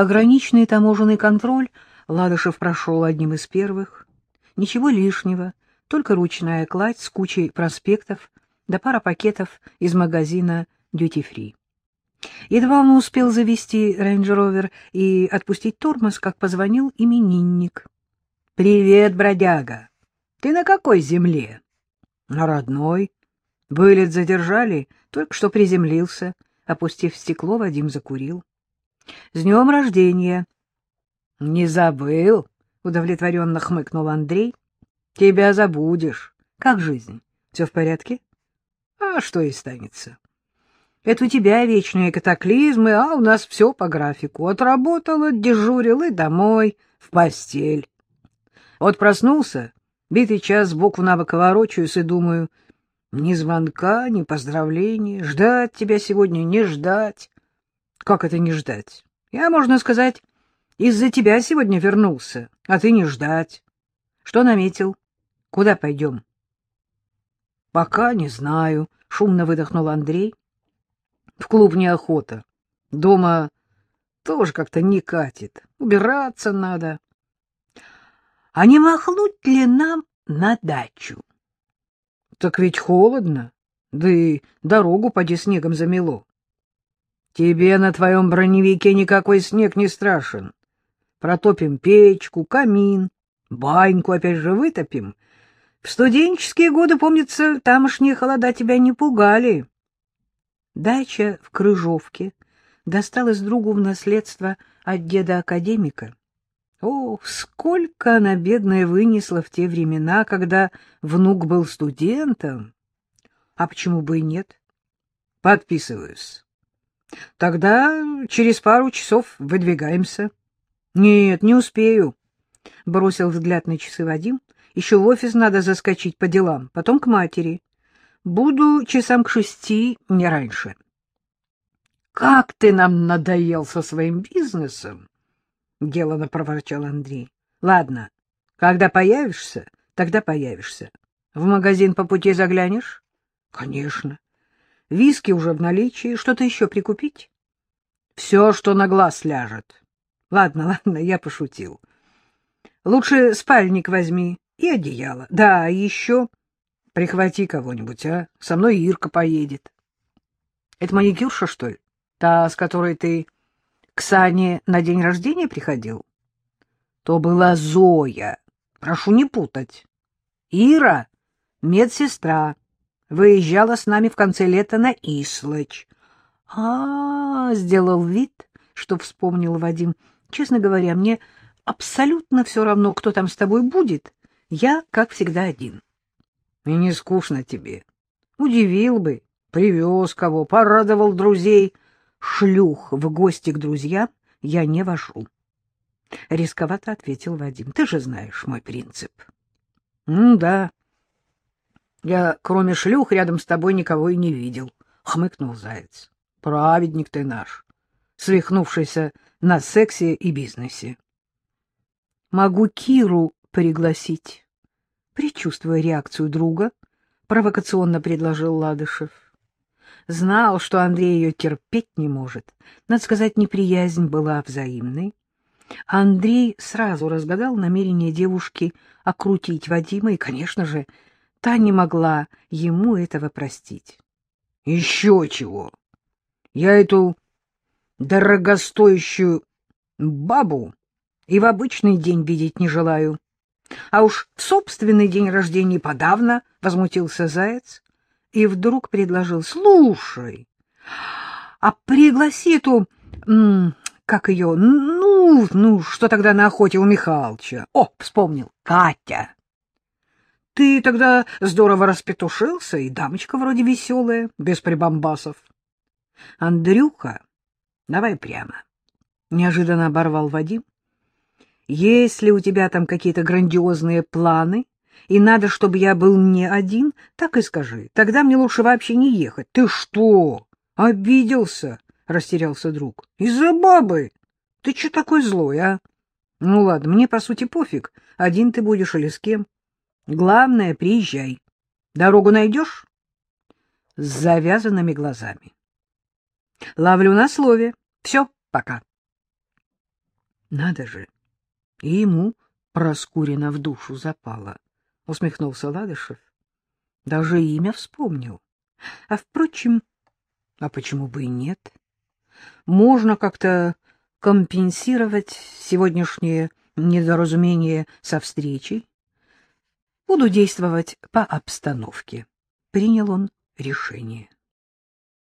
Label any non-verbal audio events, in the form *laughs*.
Пограничный таможенный контроль Ладышев прошел одним из первых. Ничего лишнего, только ручная кладь с кучей проспектов да пара пакетов из магазина Duty Free. Едва он успел завести рейндж-ровер и отпустить тормоз, как позвонил именинник. — Привет, бродяга! Ты на какой земле? — На родной. Вылет задержали, только что приземлился. Опустив стекло, Вадим закурил. — С днем рождения! — Не забыл, — удовлетворенно хмыкнул Андрей. — Тебя забудешь. Как жизнь? Все в порядке? — А что и станется? Это у тебя вечные катаклизмы, а у нас все по графику. Отработал, отдежурил и домой, в постель. Вот проснулся, битый час сбоку на бок ворочаюсь и думаю, ни звонка, ни поздравления, ждать тебя сегодня, не ждать. Как это не ждать? Я, можно сказать, из-за тебя сегодня вернулся, а ты не ждать. Что наметил? Куда пойдем? Пока не знаю, шумно выдохнул Андрей. В клуб неохота. Дома тоже как-то не катит. Убираться надо. А не махнуть ли нам на дачу? Так ведь холодно, да и дорогу поди снегом замело. Тебе на твоем броневике никакой снег не страшен. Протопим печку, камин, баньку опять же вытопим. В студенческие годы, помнится, тамошние холода тебя не пугали. Дача в Крыжовке досталась другу в наследство от деда-академика. О, сколько она, бедная, вынесла в те времена, когда внук был студентом! А почему бы и нет? Подписываюсь. Тогда через пару часов выдвигаемся. Нет, не успею. Бросил взгляд на часы Вадим. Еще в офис надо заскочить по делам, потом к матери. Буду часам к шести, не раньше. Как ты нам надоел со своим бизнесом? Делано проворчал Андрей. Ладно, когда появишься, тогда появишься. В магазин по пути заглянешь? Конечно. Виски уже в наличии. Что-то еще прикупить? Все, что на глаз ляжет. Ладно, *laughs* ладно, я пошутил. Лучше спальник возьми и одеяло. Да, еще прихвати кого-нибудь, а? Со мной Ирка поедет. Это маникюрша, что ли? Та, с которой ты к Сане на день рождения приходил? То была Зоя. Прошу не путать. Ира — медсестра. Выезжала с нами в конце лета на Ислыч. А, -а, а сделал вид, что вспомнил Вадим. Честно говоря, мне абсолютно все равно, кто там с тобой будет. Я, как всегда, один. И не скучно тебе. Удивил бы, привез кого, порадовал друзей. Шлюх в гости к друзьям я не вожу. Рисковато ответил Вадим. Ты же знаешь мой принцип. — Ну да, я, кроме шлюх, рядом с тобой никого и не видел, — хмыкнул Заяц. — Праведник ты наш, свихнувшийся на сексе и бизнесе. — Могу Киру пригласить. Причувствуя реакцию друга, провокационно предложил Ладышев. Знал, что Андрей ее терпеть не может. Надо сказать, неприязнь была взаимной. Андрей сразу разгадал намерение девушки окрутить Вадима и, конечно же, Та не могла ему этого простить. — Еще чего! Я эту дорогостоящую бабу и в обычный день видеть не желаю. А уж в собственный день рождения подавно возмутился заяц и вдруг предложил. — Слушай, а пригласи эту... как ее... Ну, ну, что тогда на охоте у Михалыча? О, вспомнил. Катя. Ты тогда здорово распетушился, и дамочка вроде веселая, без прибамбасов. Андрюха, давай прямо. Неожиданно оборвал Вадим. Если у тебя там какие-то грандиозные планы, и надо, чтобы я был не один, так и скажи. Тогда мне лучше вообще не ехать. Ты что? Обиделся? Растерялся друг. Из-за бабы? Ты что такой злой, а? Ну ладно, мне по сути пофиг, один ты будешь или с кем. Главное, приезжай. Дорогу найдешь? С завязанными глазами. Ловлю на слове. Все, пока. Надо же, и ему Проскурина в душу запала, — усмехнулся Ладышев. Даже имя вспомнил. А, впрочем, а почему бы и нет? Можно как-то компенсировать сегодняшнее недоразумение со встречей. Буду действовать по обстановке. Принял он решение.